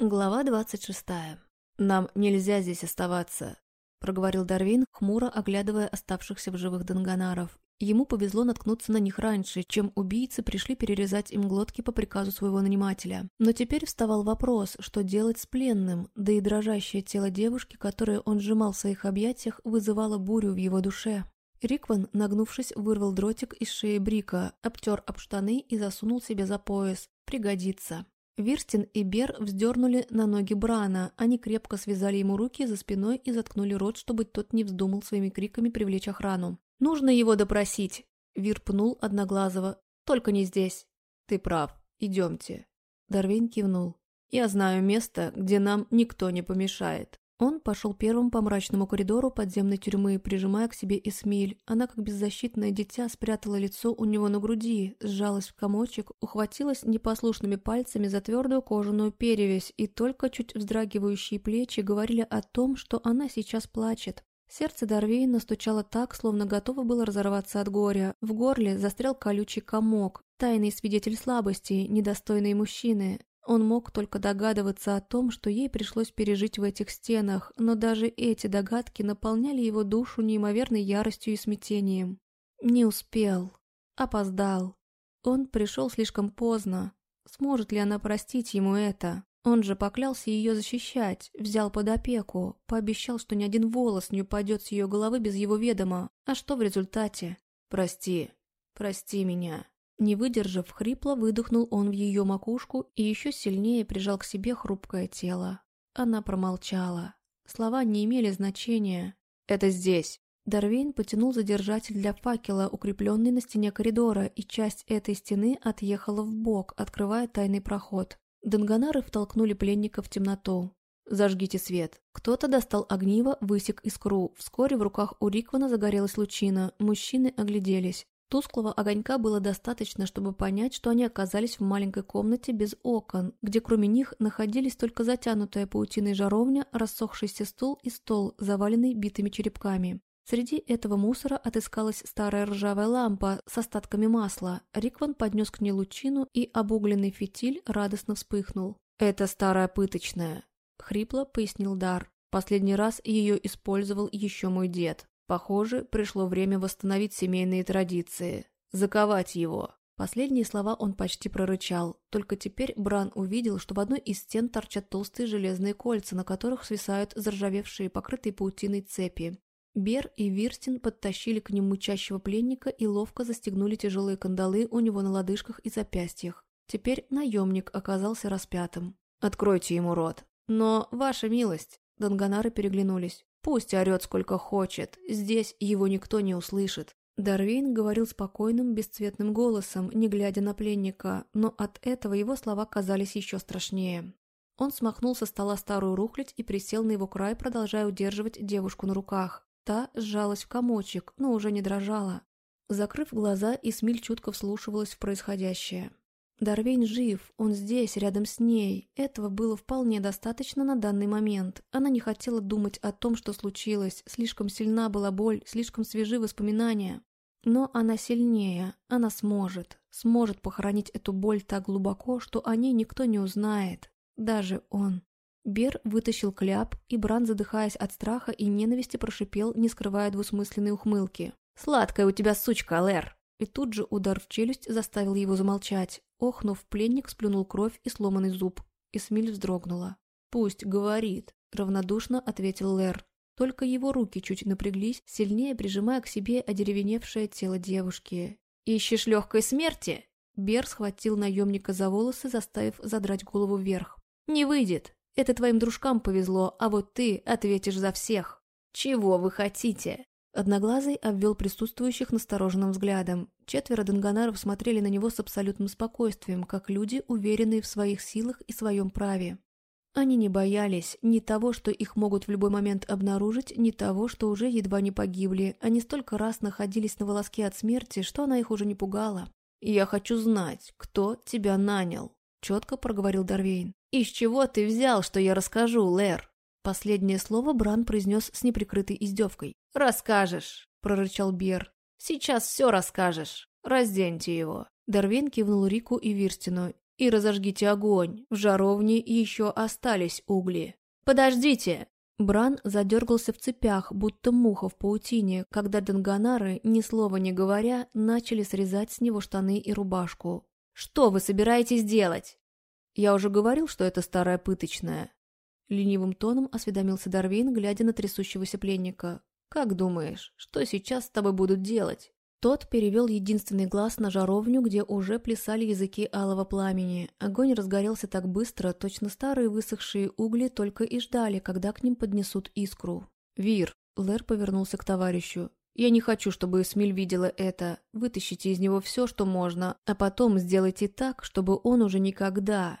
Глава двадцать шестая. «Нам нельзя здесь оставаться», — проговорил Дарвин, хмуро оглядывая оставшихся в живых данганаров. Ему повезло наткнуться на них раньше, чем убийцы пришли перерезать им глотки по приказу своего нанимателя. Но теперь вставал вопрос, что делать с пленным, да и дрожащее тело девушки, которое он сжимал в своих объятиях, вызывало бурю в его душе. Рикван, нагнувшись, вырвал дротик из шеи Брика, обтер об штаны и засунул себе за пояс. Пригодится. Вирстин и Бер вздернули на ноги Брана, они крепко связали ему руки за спиной и заткнули рот, чтобы тот не вздумал своими криками привлечь охрану. «Нужно его допросить!» Вир пнул Одноглазого. «Только не здесь!» «Ты прав, идемте!» Дарвейн кивнул. «Я знаю место, где нам никто не помешает!» Он пошел первым по мрачному коридору подземной тюрьмы, прижимая к себе Эсмиль. Она, как беззащитное дитя, спрятала лицо у него на груди, сжалась в комочек, ухватилась непослушными пальцами за твердую кожаную перевязь, и только чуть вздрагивающие плечи говорили о том, что она сейчас плачет. Сердце Дарвейна стучало так, словно готово было разорваться от горя. В горле застрял колючий комок, тайный свидетель слабости, недостойный мужчины. Он мог только догадываться о том, что ей пришлось пережить в этих стенах, но даже эти догадки наполняли его душу неимоверной яростью и смятением. Не успел. Опоздал. Он пришел слишком поздно. Сможет ли она простить ему это? Он же поклялся ее защищать, взял под опеку, пообещал, что ни один волос не упадет с ее головы без его ведома. А что в результате? «Прости, прости меня», не выдержав, хрипло выдохнул он в ее макушку и еще сильнее прижал к себе хрупкое тело. Она промолчала. Слова не имели значения. «Это здесь!» Дарвейн потянул задержатель для факела, укрепленный на стене коридора, и часть этой стены отъехала в бок, открывая тайный проход. Данганары втолкнули пленника в темноту. «Зажгите свет». Кто-то достал огниво, высек искру. Вскоре в руках у Риквана загорелась лучина. Мужчины огляделись. Тусклого огонька было достаточно, чтобы понять, что они оказались в маленькой комнате без окон, где кроме них находились только затянутая паутиной жаровня, рассохшийся стул и стол, заваленный битыми черепками. Среди этого мусора отыскалась старая ржавая лампа с остатками масла. Рикван поднес к ней лучину, и обугленный фитиль радостно вспыхнул. «Это старая пыточная», — хрипло пояснил Дар. «Последний раз ее использовал еще мой дед. Похоже, пришло время восстановить семейные традиции. Заковать его. Последние слова он почти прорычал. Только теперь Бран увидел, что в одной из стен торчат толстые железные кольца, на которых свисают заржавевшие, покрытые паутиной цепи. Бер и Вирстин подтащили к нему мучащего пленника и ловко застегнули тяжелые кандалы у него на лодыжках и запястьях. Теперь наемник оказался распятым. «Откройте ему рот». «Но, ваша милость...» Данганары переглянулись. Пусть орет сколько хочет, здесь его никто не услышит. Дарвин говорил спокойным, бесцветным голосом, не глядя на пленника, но от этого его слова казались еще страшнее. Он смахнул со стола старую рухлядь и присел на его край, продолжая удерживать девушку на руках. Та сжалась в комочек, но уже не дрожала. Закрыв глаза, Исмиль чутко вслушивалась в происходящее. Дарвейн жив, он здесь, рядом с ней. Этого было вполне достаточно на данный момент. Она не хотела думать о том, что случилось. Слишком сильна была боль, слишком свежи воспоминания. Но она сильнее, она сможет. Сможет похоронить эту боль так глубоко, что о ней никто не узнает. Даже он. Бер вытащил кляп, и Бран, задыхаясь от страха и ненависти, прошипел, не скрывая двусмысленной ухмылки. «Сладкая у тебя сучка, Лэр!» И тут же удар в челюсть заставил его замолчать. Охнув, пленник сплюнул кровь и сломанный зуб. Исмиль вздрогнула. «Пусть говорит», — равнодушно ответил Лэр. Только его руки чуть напряглись, сильнее прижимая к себе одеревеневшее тело девушки. «Ищешь легкой смерти?» Бер схватил наемника за волосы, заставив задрать голову вверх. «Не выйдет. Это твоим дружкам повезло, а вот ты ответишь за всех. Чего вы хотите?» Одноглазый обвел присутствующих настороженным взглядом. Четверо денганаров смотрели на него с абсолютным спокойствием, как люди, уверенные в своих силах и своем праве. Они не боялись ни того, что их могут в любой момент обнаружить, ни того, что уже едва не погибли. Они столько раз находились на волоске от смерти, что она их уже не пугала. «Я хочу знать, кто тебя нанял», — четко проговорил Дарвейн. «Из чего ты взял, что я расскажу, Лэр?» Последнее слово Бран произнес с неприкрытой издевкой. «Расскажешь», — прорычал Бер. «Сейчас все расскажешь. Разденьте его». Дарвин кивнул Рику и Вирстину. и разожгите огонь. В жаровне еще остались угли. Подождите!» Бран задергался в цепях, будто муха в паутине, когда Данганары, ни слова не говоря, начали срезать с него штаны и рубашку. «Что вы собираетесь делать?» «Я уже говорил, что это старая пыточная». Ленивым тоном осведомился Дарвин, глядя на трясущегося пленника. «Как думаешь, что сейчас с тобой будут делать?» Тот перевел единственный глаз на жаровню, где уже плясали языки алого пламени. Огонь разгорелся так быстро, точно старые высохшие угли только и ждали, когда к ним поднесут искру. «Вир», — Лэр повернулся к товарищу, — «я не хочу, чтобы Эсмиль видела это. Вытащите из него все, что можно, а потом сделайте так, чтобы он уже никогда...»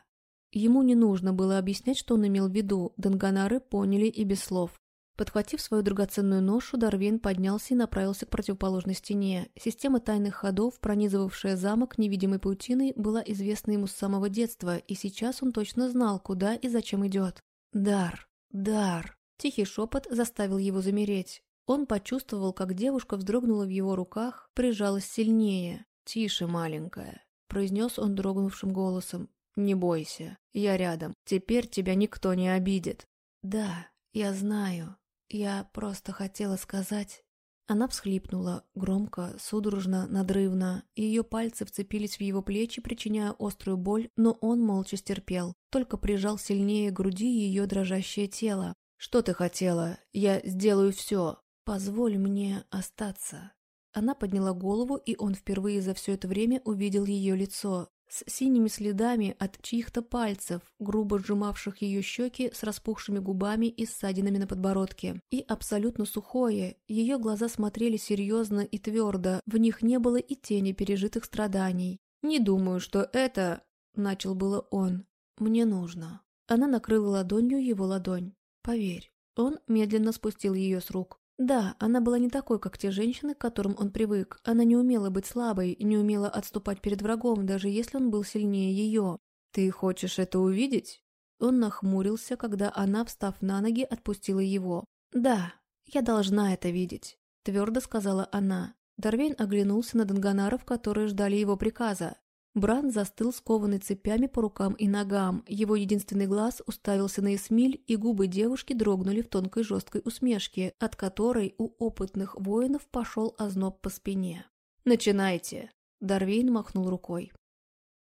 Ему не нужно было объяснять, что он имел в виду, Данганары поняли и без слов. Подхватив свою драгоценную ношу, Дарвин поднялся и направился к противоположной стене. Система тайных ходов, пронизывавшая замок невидимой паутиной, была известна ему с самого детства, и сейчас он точно знал, куда и зачем идет. «Дар! Дар!» Тихий шепот заставил его замереть. Он почувствовал, как девушка вздрогнула в его руках, прижалась сильнее. «Тише, маленькая», — произнес он дрогнувшим голосом. «Не бойся, я рядом. Теперь тебя никто не обидит». «Да, я знаю», «Я просто хотела сказать...» Она всхлипнула, громко, судорожно, надрывно. Ее пальцы вцепились в его плечи, причиняя острую боль, но он молча стерпел, только прижал сильнее груди ее дрожащее тело. «Что ты хотела? Я сделаю все. Позволь мне остаться». Она подняла голову, и он впервые за все это время увидел ее лицо, с синими следами от чьих-то пальцев, грубо сжимавших ее щеки с распухшими губами и ссадинами на подбородке. И абсолютно сухое, ее глаза смотрели серьезно и твердо, в них не было и тени пережитых страданий. «Не думаю, что это...» — начал было он. «Мне нужно». Она накрыла ладонью его ладонь. «Поверь». Он медленно спустил ее с рук. Да, она была не такой, как те женщины, к которым он привык. Она не умела быть слабой, не умела отступать перед врагом, даже если он был сильнее ее. «Ты хочешь это увидеть?» Он нахмурился, когда она, встав на ноги, отпустила его. «Да, я должна это видеть», — твердо сказала она. Дарвейн оглянулся на Данганаров, которые ждали его приказа. Бран застыл скованный цепями по рукам и ногам. Его единственный глаз уставился на Эсмиль, и губы девушки дрогнули в тонкой жесткой усмешке, от которой у опытных воинов пошел озноб по спине. «Начинайте!» Дарвейн махнул рукой.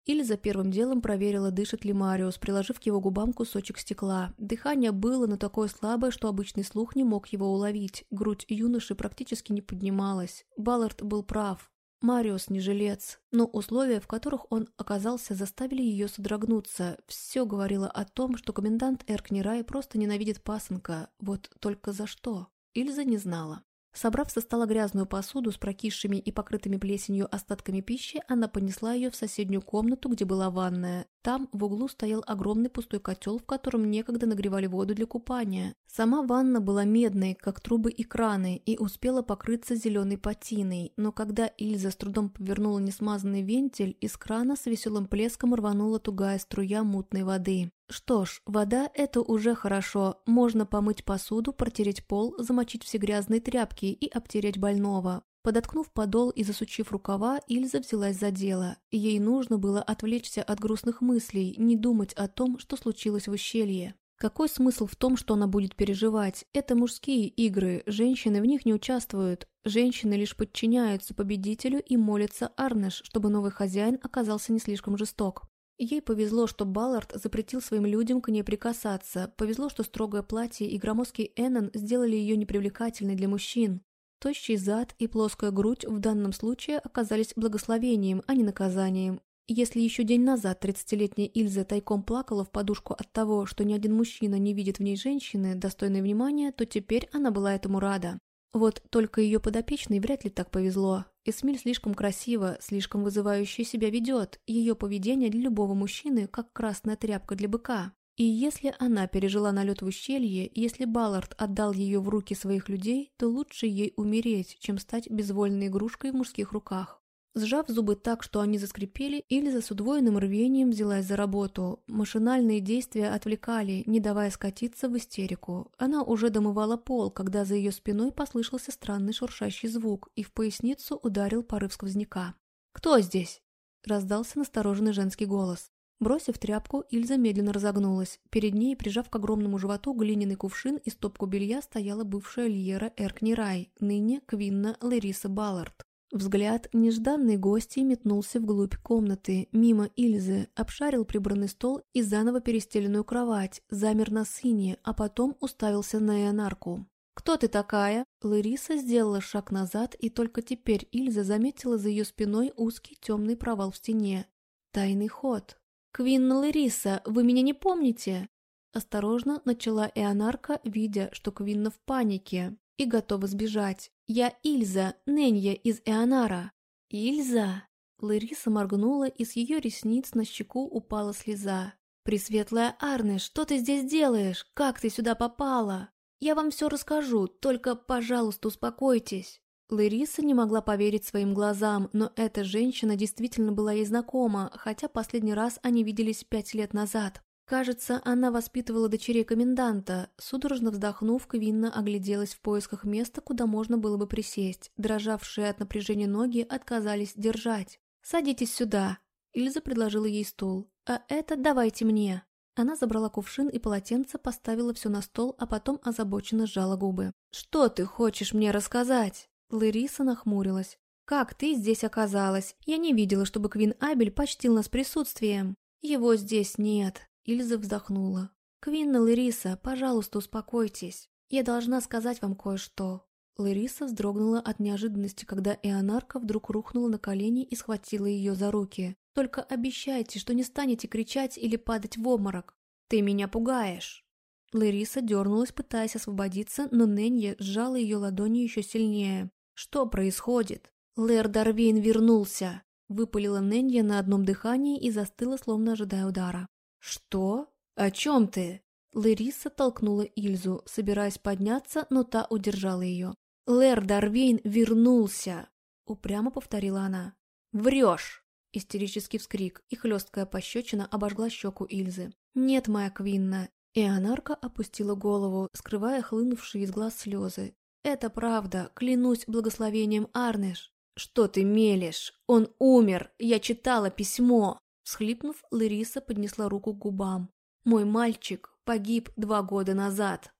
Ильза первым делом проверила, дышит ли Мариус, приложив к его губам кусочек стекла. Дыхание было, но такое слабое, что обычный слух не мог его уловить. Грудь юноши практически не поднималась. Баллард был прав. Мариус не жилец, но условия, в которых он оказался, заставили ее содрогнуться. Все говорило о том, что комендант Эркнирай просто ненавидит пасынка. Вот только за что? Ильза не знала. Собрав со стола грязную посуду с прокисшими и покрытыми плесенью остатками пищи, она понесла ее в соседнюю комнату, где была ванная. Там в углу стоял огромный пустой котел, в котором некогда нагревали воду для купания. Сама ванна была медной, как трубы и краны, и успела покрыться зеленой патиной, но когда Ильза с трудом повернула несмазанный вентиль, из крана с веселым плеском рванула тугая струя мутной воды. Что ж, вода – это уже хорошо. Можно помыть посуду, протереть пол, замочить все грязные тряпки и обтереть больного. Подоткнув подол и засучив рукава, Ильза взялась за дело. Ей нужно было отвлечься от грустных мыслей, не думать о том, что случилось в ущелье. Какой смысл в том, что она будет переживать? Это мужские игры, женщины в них не участвуют. Женщины лишь подчиняются победителю и молятся Арнеш, чтобы новый хозяин оказался не слишком жесток. Ей повезло, что Баллард запретил своим людям к ней прикасаться, повезло, что строгое платье и громоздкий Эннон сделали ее непривлекательной для мужчин. Тощий зад и плоская грудь в данном случае оказались благословением, а не наказанием. Если еще день назад 30-летняя Ильза тайком плакала в подушку от того, что ни один мужчина не видит в ней женщины, достойной внимания, то теперь она была этому рада. Вот только ее подопечной вряд ли так повезло. Эсмиль слишком красиво, слишком вызывающе себя ведет. Ее поведение для любого мужчины, как красная тряпка для быка. И если она пережила налет в ущелье, если Баллард отдал ее в руки своих людей, то лучше ей умереть, чем стать безвольной игрушкой в мужских руках. Сжав зубы так, что они заскрипели, Ильза с удвоенным рвением взялась за работу. Машинальные действия отвлекали, не давая скатиться в истерику. Она уже домывала пол, когда за ее спиной послышался странный шуршащий звук, и в поясницу ударил порыв сквозняка. «Кто здесь?» – раздался настороженный женский голос. Бросив тряпку, Ильза медленно разогнулась. Перед ней, прижав к огромному животу глиняный кувшин и стопку белья, стояла бывшая Льера Эркни Рай, ныне Квинна Лариса Баллард. Взгляд нежданной гости метнулся вглубь комнаты, мимо Ильзы, обшарил прибранный стол и заново перестеленную кровать, замер на сыне, а потом уставился на Эонарку. «Кто ты такая?» Лариса сделала шаг назад, и только теперь Ильза заметила за ее спиной узкий темный провал в стене. Тайный ход. «Квинна Лариса, вы меня не помните?» Осторожно начала Эонарка, видя, что Квинна в панике и готова сбежать. «Я Ильза, Ненья из Эонара». «Ильза?» Лариса моргнула, и с ее ресниц на щеку упала слеза. «Пресветлая Арне, что ты здесь делаешь? Как ты сюда попала?» «Я вам все расскажу, только, пожалуйста, успокойтесь». Лариса не могла поверить своим глазам, но эта женщина действительно была ей знакома, хотя последний раз они виделись пять лет назад. Кажется, она воспитывала дочерей коменданта. Судорожно вздохнув, Квинна огляделась в поисках места, куда можно было бы присесть. Дрожавшие от напряжения ноги отказались держать. «Садитесь сюда», — Ильза предложила ей стул. «А это давайте мне». Она забрала кувшин и полотенце, поставила все на стол, а потом озабоченно сжала губы. «Что ты хочешь мне рассказать?» Лариса нахмурилась. «Как ты здесь оказалась? Я не видела, чтобы Квин Абель почтил нас присутствием». «Его здесь нет», — Ильза вздохнула. «Квинна Лариса, пожалуйста, успокойтесь. Я должна сказать вам кое-что». Лариса вздрогнула от неожиданности, когда Эонарка вдруг рухнула на колени и схватила ее за руки. Только обещайте, что не станете кричать или падать в обморок. Ты меня пугаешь. Лариса дернулась, пытаясь освободиться, но Нэнья сжала ее ладони еще сильнее. Что происходит? Лэр Дарвейн вернулся. Выпалила Нэнья на одном дыхании и застыла, словно ожидая удара. «Что? О чем ты?» Лариса толкнула Ильзу, собираясь подняться, но та удержала ее. «Лэр Дарвейн вернулся!» Упрямо повторила она. «Врешь!» Истерический вскрик и хлесткая пощечина обожгла щеку Ильзы. «Нет, моя Квинна!» И анарка опустила голову, скрывая хлынувшие из глаз слезы. «Это правда, клянусь благословением Арнеш!» «Что ты мелешь? Он умер! Я читала письмо!» Всхлипнув, Лариса поднесла руку к губам. «Мой мальчик погиб два года назад!»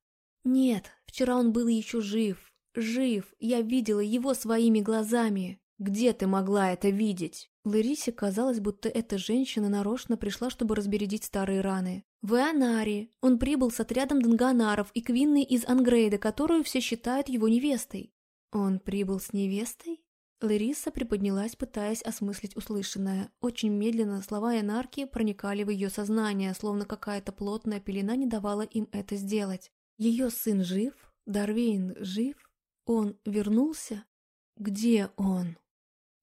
«Нет, вчера он был еще жив! Жив! Я видела его своими глазами!» «Где ты могла это видеть?» Ларисе казалось, будто эта женщина нарочно пришла, чтобы разбередить старые раны. В Эонаре он прибыл с отрядом Данганаров и Квинны из Ангрейда, которую все считают его невестой. Он прибыл с невестой? Лариса приподнялась, пытаясь осмыслить услышанное. Очень медленно слова Энарки проникали в ее сознание, словно какая-то плотная пелена не давала им это сделать. Ее сын жив? Дарвейн жив? Он вернулся? Где он?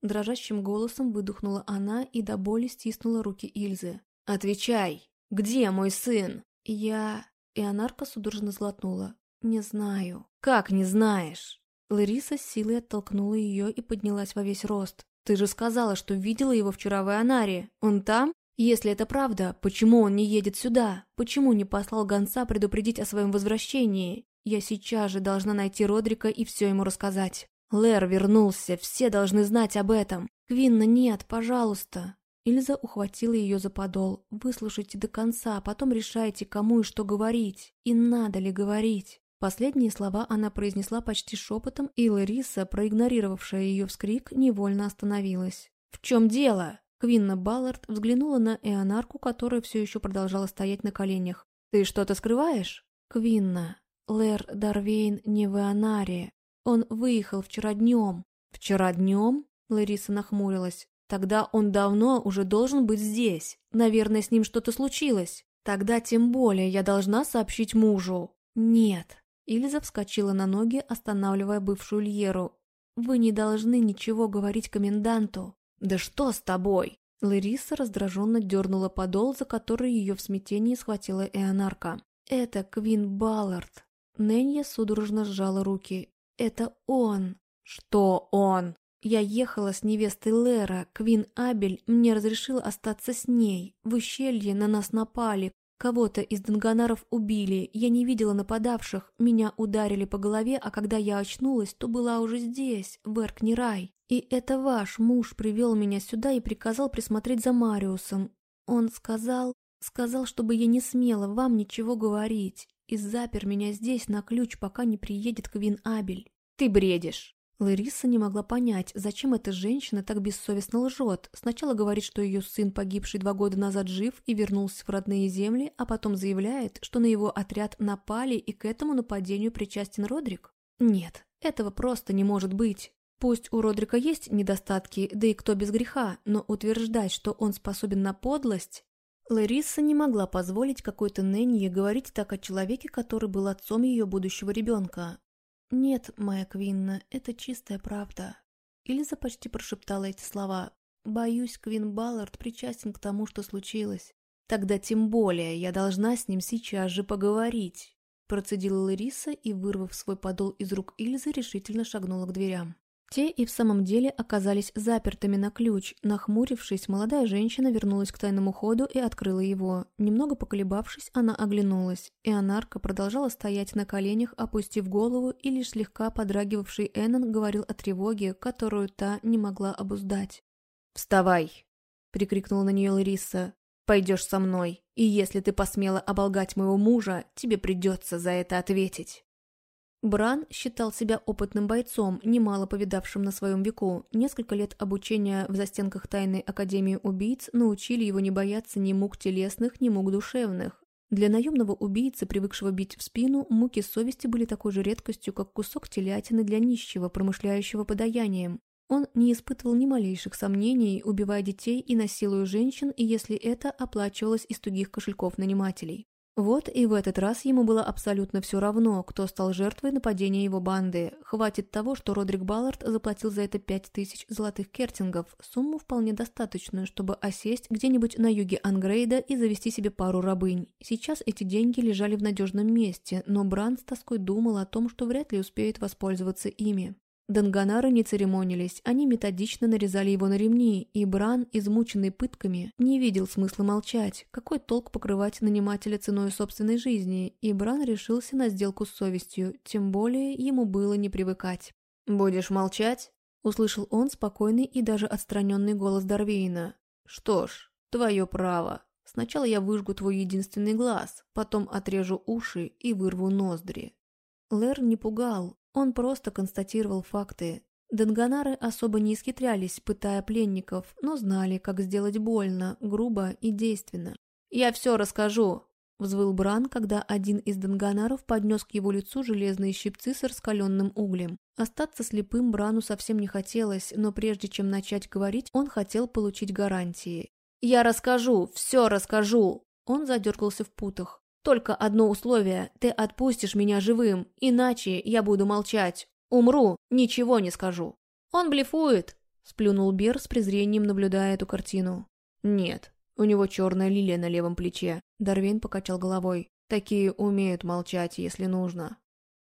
Дрожащим голосом выдохнула она и до боли стиснула руки Ильзы. «Отвечай! Где мой сын?» «Я...» И Анарка судорожно злотнула. «Не знаю». «Как не знаешь?» Лариса с силой оттолкнула ее и поднялась во весь рост. «Ты же сказала, что видела его вчера в Ионаре. Он там? Если это правда, почему он не едет сюда? Почему не послал гонца предупредить о своем возвращении? Я сейчас же должна найти Родрика и все ему рассказать». Лэр вернулся, все должны знать об этом. Квинна, нет, пожалуйста. Ильза ухватила ее за подол. Выслушайте до конца, а потом решайте, кому и что говорить. И надо ли говорить. Последние слова она произнесла почти шепотом, и Лариса, проигнорировавшая ее вскрик, невольно остановилась. «В чем дело?» Квинна Баллард взглянула на Эонарку, которая все еще продолжала стоять на коленях. «Ты что-то скрываешь?» «Квинна, Лэр Дарвейн не в Эонаре. Он выехал вчера днем. Вчера днем? Лариса нахмурилась. Тогда он давно уже должен быть здесь. Наверное, с ним что-то случилось. Тогда тем более я должна сообщить мужу. Нет. Ильза вскочила на ноги, останавливая бывшую Льеру. «Вы не должны ничего говорить коменданту». «Да что с тобой?» Лариса раздраженно дернула подол, за который ее в смятении схватила Эонарка. «Это Квин Баллард». Нэнья судорожно сжала руки. Это он. Что он? Я ехала с невестой Лера, Квин Абель мне разрешил остаться с ней. В ущелье на нас напали, Кого-то из Данганаров убили, я не видела нападавших, меня ударили по голове, а когда я очнулась, то была уже здесь, в Эркнирай. И это ваш муж привел меня сюда и приказал присмотреть за Мариусом. Он сказал, сказал, чтобы я не смела вам ничего говорить, и запер меня здесь на ключ, пока не приедет Квин Абель. Ты бредишь. Лариса не могла понять, зачем эта женщина так бессовестно лжет. Сначала говорит, что ее сын, погибший два года назад, жив и вернулся в родные земли, а потом заявляет, что на его отряд напали и к этому нападению причастен Родрик. Нет, этого просто не может быть. Пусть у Родрика есть недостатки, да и кто без греха, но утверждать, что он способен на подлость... Лариса не могла позволить какой-то Нэнье говорить так о человеке, который был отцом ее будущего ребенка. «Нет, моя Квинна, это чистая правда». Ильза почти прошептала эти слова. «Боюсь, Квин Баллард причастен к тому, что случилось. Тогда тем более я должна с ним сейчас же поговорить». Процедила Лариса и, вырвав свой подол из рук Ильзы, решительно шагнула к дверям. Те и в самом деле оказались запертыми на ключ. Нахмурившись, молодая женщина вернулась к тайному ходу и открыла его. Немного поколебавшись, она оглянулась. И анарка продолжала стоять на коленях, опустив голову, и лишь слегка подрагивавший Эннон говорил о тревоге, которую та не могла обуздать. «Вставай!» — прикрикнула на нее Лариса. «Пойдешь со мной, и если ты посмела оболгать моего мужа, тебе придется за это ответить». Бран считал себя опытным бойцом, немало повидавшим на своем веку. Несколько лет обучения в застенках тайной академии убийц научили его не бояться ни мук телесных, ни мук душевных. Для наемного убийцы, привыкшего бить в спину, муки совести были такой же редкостью, как кусок телятины для нищего, промышляющего подаянием. Он не испытывал ни малейших сомнений, убивая детей и насилуя женщин, и если это оплачивалось из тугих кошельков нанимателей. Вот и в этот раз ему было абсолютно все равно, кто стал жертвой нападения его банды. Хватит того, что Родрик Баллард заплатил за это пять тысяч золотых кертингов, сумму вполне достаточную, чтобы осесть где-нибудь на юге Ангрейда и завести себе пару рабынь. Сейчас эти деньги лежали в надежном месте, но Бран с тоской думал о том, что вряд ли успеет воспользоваться ими. Данганары не церемонились, они методично нарезали его на ремни, и Бран, измученный пытками, не видел смысла молчать. Какой толк покрывать нанимателя ценой собственной жизни? И Бран решился на сделку с совестью, тем более ему было не привыкать. «Будешь молчать?» – услышал он спокойный и даже отстраненный голос Дарвейна. «Что ж, твое право. Сначала я выжгу твой единственный глаз, потом отрежу уши и вырву ноздри». Лэр не пугал, он просто констатировал факты. Данганары особо не исхитрялись, пытая пленников, но знали, как сделать больно, грубо и действенно. «Я все расскажу!» – взвыл Бран, когда один из данганаров поднес к его лицу железные щипцы с раскаленным углем. Остаться слепым Брану совсем не хотелось, но прежде чем начать говорить, он хотел получить гарантии. «Я расскажу, все расскажу!» Он задергался в путах. Только одно условие – ты отпустишь меня живым, иначе я буду молчать. Умру, ничего не скажу». «Он блефует», – сплюнул Бер с презрением, наблюдая эту картину. «Нет, у него черная лилия на левом плече», – Дарвин покачал головой. «Такие умеют молчать, если нужно».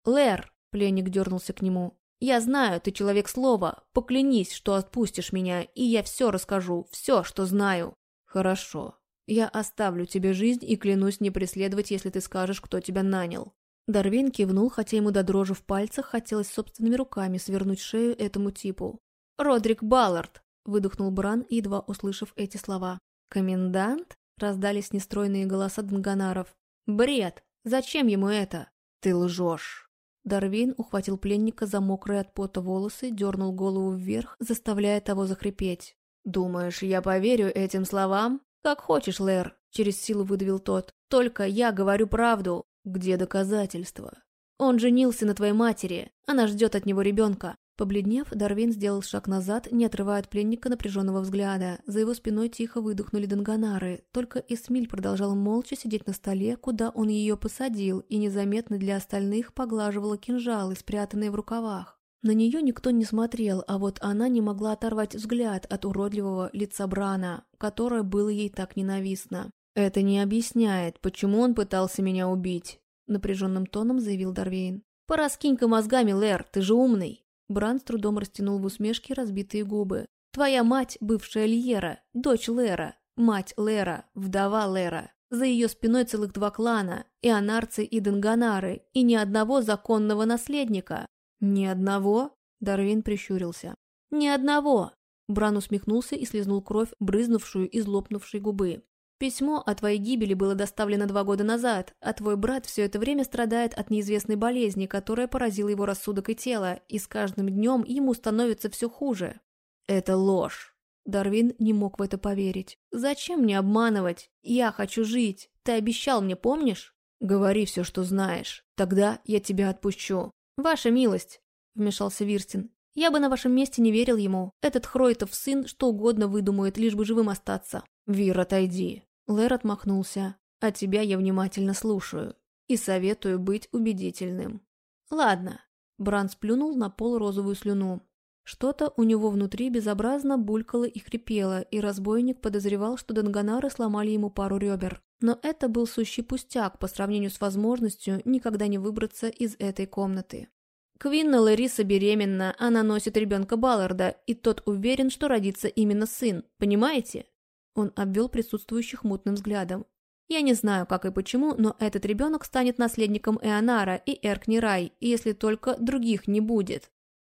«Лэр», – пленник дернулся к нему, – «я знаю, ты человек слова. Поклянись, что отпустишь меня, и я все расскажу, все, что знаю». «Хорошо», я оставлю тебе жизнь и клянусь не преследовать, если ты скажешь, кто тебя нанял». Дарвин кивнул, хотя ему до дрожи в пальцах хотелось собственными руками свернуть шею этому типу. «Родрик Баллард!» – выдохнул Бран, едва услышав эти слова. «Комендант?» – раздались нестройные голоса Данганаров. «Бред! Зачем ему это?» «Ты лжешь!» Дарвин ухватил пленника за мокрые от пота волосы, дернул голову вверх, заставляя того захрипеть. «Думаешь, я поверю этим словам?» «Как хочешь, Лэр», — через силу выдавил тот. «Только я говорю правду. Где доказательства?» «Он женился на твоей матери. Она ждет от него ребенка». Побледнев, Дарвин сделал шаг назад, не отрывая от пленника напряженного взгляда. За его спиной тихо выдохнули Данганары. Только Эсмиль продолжал молча сидеть на столе, куда он ее посадил, и незаметно для остальных поглаживала кинжалы, спрятанные в рукавах. На нее никто не смотрел, а вот она не могла оторвать взгляд от уродливого лица Брана, которое было ей так ненавистно. «Это не объясняет, почему он пытался меня убить», — напряженным тоном заявил Дарвейн. «Пораскинь-ка мозгами, Лэр, ты же умный!» Бран с трудом растянул в усмешке разбитые губы. «Твоя мать — бывшая Льера, дочь Лера, мать Лера, вдова Лера. За ее спиной целых два клана, и анарцы, и денганары, и ни одного законного наследника. «Ни одного?» – Дарвин прищурился. «Ни одного!» Бран усмехнулся и слезнул кровь, брызнувшую из лопнувшей губы. Письмо о твоей гибели было доставлено два года назад, а твой брат все это время страдает от неизвестной болезни, которая поразила его рассудок и тело, и с каждым днем ему становится все хуже. Это ложь. Дарвин не мог в это поверить. «Зачем мне обманывать? Я хочу жить. Ты обещал мне, помнишь?» «Говори все, что знаешь. Тогда я тебя отпущу». «Ваша милость», — вмешался Вирстин. «Я бы на вашем месте не верил ему. Этот Хройтов сын что угодно выдумает, лишь бы живым остаться». «Вир, отойди». Лэр отмахнулся. «А тебя я внимательно слушаю. И советую быть убедительным». «Ладно». Бран сплюнул на пол розовую слюну. Что-то у него внутри безобразно булькало и хрипело, и разбойник подозревал, что Данганары сломали ему пару ребер. Но это был сущий пустяк по сравнению с возможностью никогда не выбраться из этой комнаты. Квинна Лариса беременна, она носит ребенка Балларда, и тот уверен, что родится именно сын, понимаете? Он обвел присутствующих мутным взглядом. Я не знаю, как и почему, но этот ребенок станет наследником Эонара и Эркнирай, если только других не будет.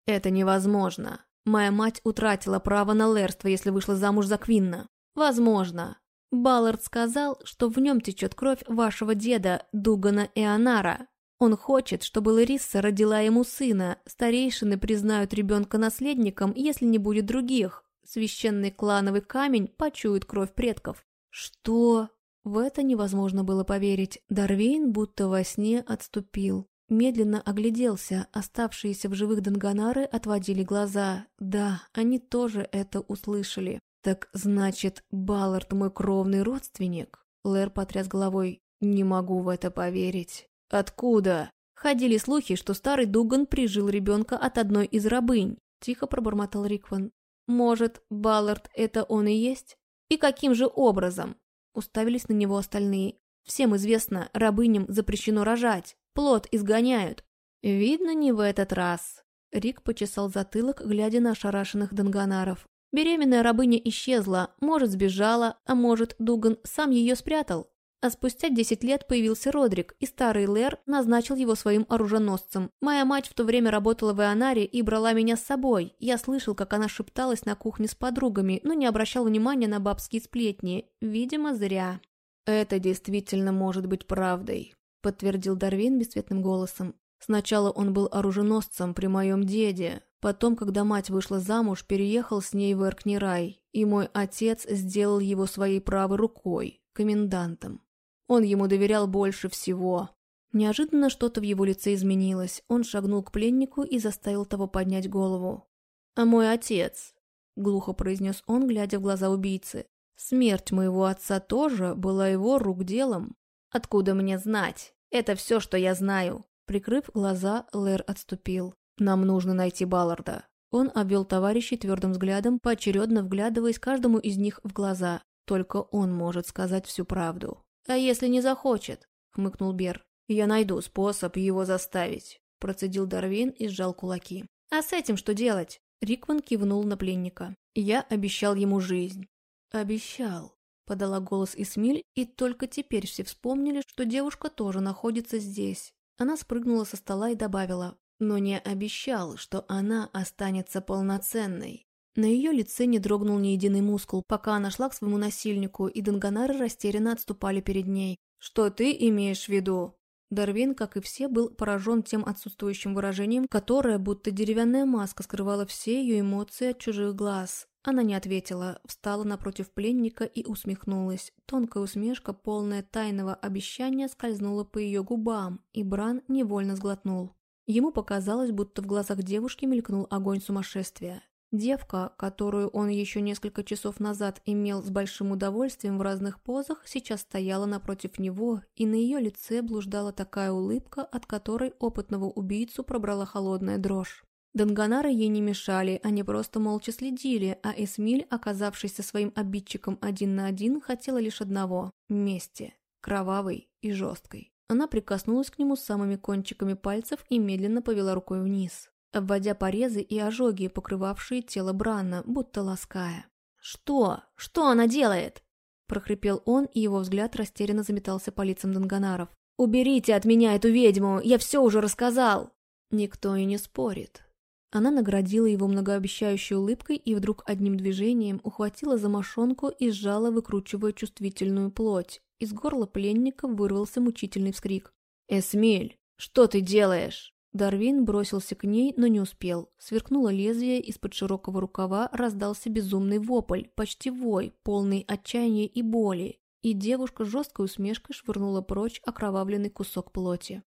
Это невозможно. Моя мать утратила право на лерство, если вышла замуж за Квинна. Возможно. Баллард сказал, что в нем течет кровь вашего деда, Дугана Эонара. Он хочет, чтобы Ларисса родила ему сына. Старейшины признают ребенка наследником, если не будет других. Священный клановый камень почует кровь предков. Что? В это невозможно было поверить. Дарвейн будто во сне отступил. Медленно огляделся, оставшиеся в живых Данганары отводили глаза. Да, они тоже это услышали. «Так значит, Баллард мой кровный родственник?» Лэр потряс головой. «Не могу в это поверить». «Откуда?» Ходили слухи, что старый Дуган прижил ребенка от одной из рабынь. Тихо пробормотал Рикван. «Может, Баллард это он и есть? И каким же образом?» Уставились на него остальные. «Всем известно, рабыням запрещено рожать. Плод изгоняют. Видно, не в этот раз. Рик почесал затылок, глядя на ошарашенных данганаров. Беременная рабыня исчезла, может, сбежала, а может, Дуган сам ее спрятал. А спустя десять лет появился Родрик, и старый Лэр назначил его своим оруженосцем. Моя мать в то время работала в Ионаре и брала меня с собой. Я слышал, как она шепталась на кухне с подругами, но не обращал внимания на бабские сплетни. Видимо, зря. Это действительно может быть правдой подтвердил Дарвин бесцветным голосом. Сначала он был оруженосцем при моем деде, потом, когда мать вышла замуж, переехал с ней в Эркнирай, и мой отец сделал его своей правой рукой, комендантом. Он ему доверял больше всего. Неожиданно что-то в его лице изменилось, он шагнул к пленнику и заставил того поднять голову. «А мой отец?» — глухо произнес он, глядя в глаза убийцы. «Смерть моего отца тоже была его рук делом. Откуда мне знать? Это все, что я знаю. Прикрыв глаза, Лэр отступил. Нам нужно найти Балларда. Он обвел товарищей твердым взглядом, поочередно вглядываясь каждому из них в глаза. Только он может сказать всю правду. «А если не захочет?» — хмыкнул Бер. «Я найду способ его заставить», — процедил Дарвин и сжал кулаки. «А с этим что делать?» Рикван кивнул на пленника. «Я обещал ему жизнь». «Обещал подала голос Исмиль, и только теперь все вспомнили, что девушка тоже находится здесь. Она спрыгнула со стола и добавила, но не обещал, что она останется полноценной. На ее лице не дрогнул ни единый мускул, пока она шла к своему насильнику, и Данганары растерянно отступали перед ней. «Что ты имеешь в виду?» Дарвин, как и все, был поражен тем отсутствующим выражением, которое, будто деревянная маска, скрывала все ее эмоции от чужих глаз. Она не ответила, встала напротив пленника и усмехнулась. Тонкая усмешка, полная тайного обещания, скользнула по ее губам, и Бран невольно сглотнул. Ему показалось, будто в глазах девушки мелькнул огонь сумасшествия. Девка, которую он еще несколько часов назад имел с большим удовольствием в разных позах, сейчас стояла напротив него, и на ее лице блуждала такая улыбка, от которой опытного убийцу пробрала холодная дрожь. Данганары ей не мешали, они просто молча следили, а Эсмиль, оказавшись со своим обидчиком один на один, хотела лишь одного – мести, кровавой и жесткой. Она прикоснулась к нему самыми кончиками пальцев и медленно повела рукой вниз, обводя порезы и ожоги, покрывавшие тело Бранна, будто лаская. «Что? Что она делает?» – прохрипел он, и его взгляд растерянно заметался по лицам Данганаров. «Уберите от меня эту ведьму! Я все уже рассказал!» Никто и не спорит. Она наградила его многообещающей улыбкой и вдруг одним движением ухватила за мошонку и сжала, выкручивая чувствительную плоть. Из горла пленника вырвался мучительный вскрик. «Эсмель, что ты делаешь?» Дарвин бросился к ней, но не успел. Сверкнуло лезвие, из-под широкого рукава раздался безумный вопль, почти вой, полный отчаяния и боли, и девушка жесткой усмешкой швырнула прочь окровавленный кусок плоти.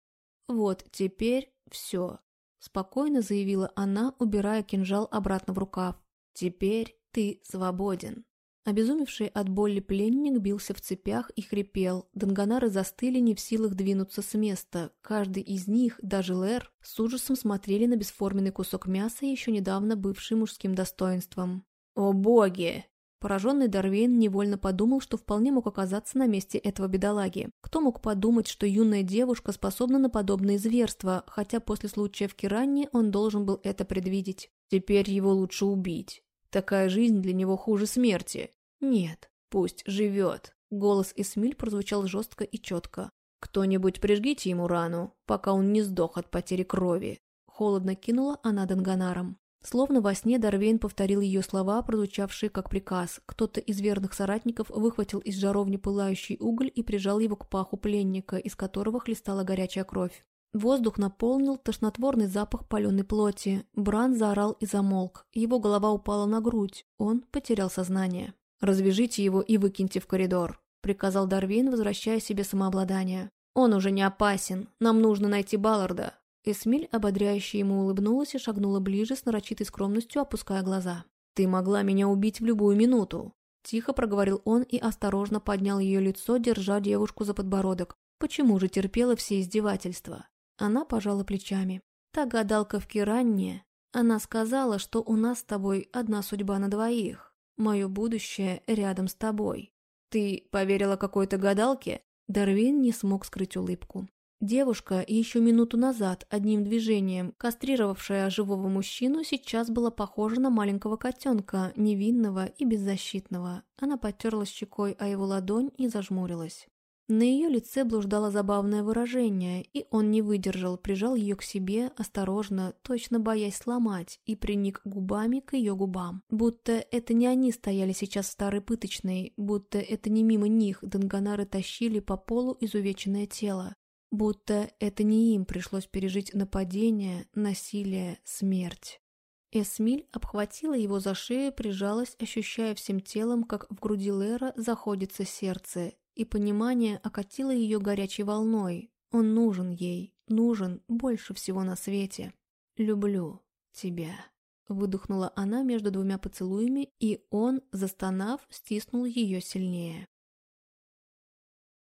«Вот теперь все», — спокойно заявила она, убирая кинжал обратно в рукав. «Теперь ты свободен». Обезумевший от боли пленник бился в цепях и хрипел. Данганары застыли не в силах двинуться с места. Каждый из них, даже Лэр, с ужасом смотрели на бесформенный кусок мяса, еще недавно бывший мужским достоинством. «О боги!» Пораженный Дарвейн невольно подумал, что вполне мог оказаться на месте этого бедолаги. Кто мог подумать, что юная девушка способна на подобные зверства, хотя после случая в Киранне он должен был это предвидеть. Теперь его лучше убить. Такая жизнь для него хуже смерти. Нет, пусть живет. Голос Эсмиль прозвучал жестко и четко. «Кто-нибудь прижгите ему рану, пока он не сдох от потери крови». Холодно кинула она Данганаром. Словно во сне Дарвейн повторил ее слова, прозвучавшие как приказ. Кто-то из верных соратников выхватил из жаровни пылающий уголь и прижал его к паху пленника, из которого хлестала горячая кровь. Воздух наполнил тошнотворный запах паленой плоти. Бран заорал и замолк. Его голова упала на грудь. Он потерял сознание. «Развяжите его и выкиньте в коридор», — приказал Дарвин, возвращая себе самообладание. «Он уже не опасен. Нам нужно найти Балларда. Эсмиль ободряюще ему улыбнулась и шагнула ближе с нарочитой скромностью, опуская глаза. «Ты могла меня убить в любую минуту!» Тихо проговорил он и осторожно поднял ее лицо, держа девушку за подбородок. Почему же терпела все издевательства? Она пожала плечами. «Та гадалка в Киранне. Она сказала, что у нас с тобой одна судьба на двоих. Мое будущее рядом с тобой. Ты поверила какой-то гадалке?» Дарвин не смог скрыть улыбку. Девушка, еще минуту назад одним движением кастрировавшая живого мужчину, сейчас была похожа на маленького котенка, невинного и беззащитного. Она потерла щекой о его ладонь и зажмурилась. На ее лице блуждало забавное выражение, и он не выдержал, прижал ее к себе, осторожно, точно боясь сломать, и приник губами к ее губам. Будто это не они стояли сейчас в старой пыточной, будто это не мимо них Данганары тащили по полу изувеченное тело. Будто это не им пришлось пережить нападение, насилие, смерть. Эсмиль обхватила его за шею, прижалась, ощущая всем телом, как в груди Лера заходится сердце, и понимание окатило ее горячей волной. Он нужен ей, нужен больше всего на свете. «Люблю тебя», — выдохнула она между двумя поцелуями, и он, застонав, стиснул ее сильнее.